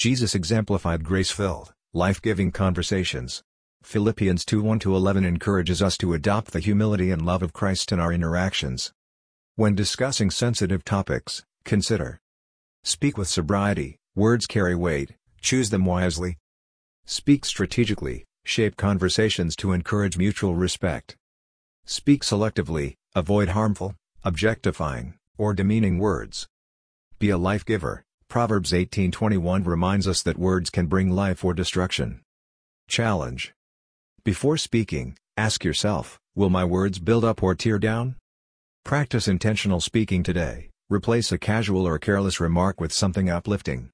Jesus exemplified grace-filled, life-giving conversations. Philippians 2 1-11 encourages us to adopt the humility and love of Christ in our interactions. When discussing sensitive topics, consider Speak with sobriety, words carry weight, choose them wisely. Speak strategically, shape conversations to encourage mutual respect. Speak selectively, avoid harmful, objectifying, or demeaning words. Be a life giver. Proverbs 18:21 reminds us that words can bring life or destruction. Challenge. Before speaking, ask yourself, will my words build up or tear down? Practice intentional speaking today. Replace a casual or careless remark with something uplifting.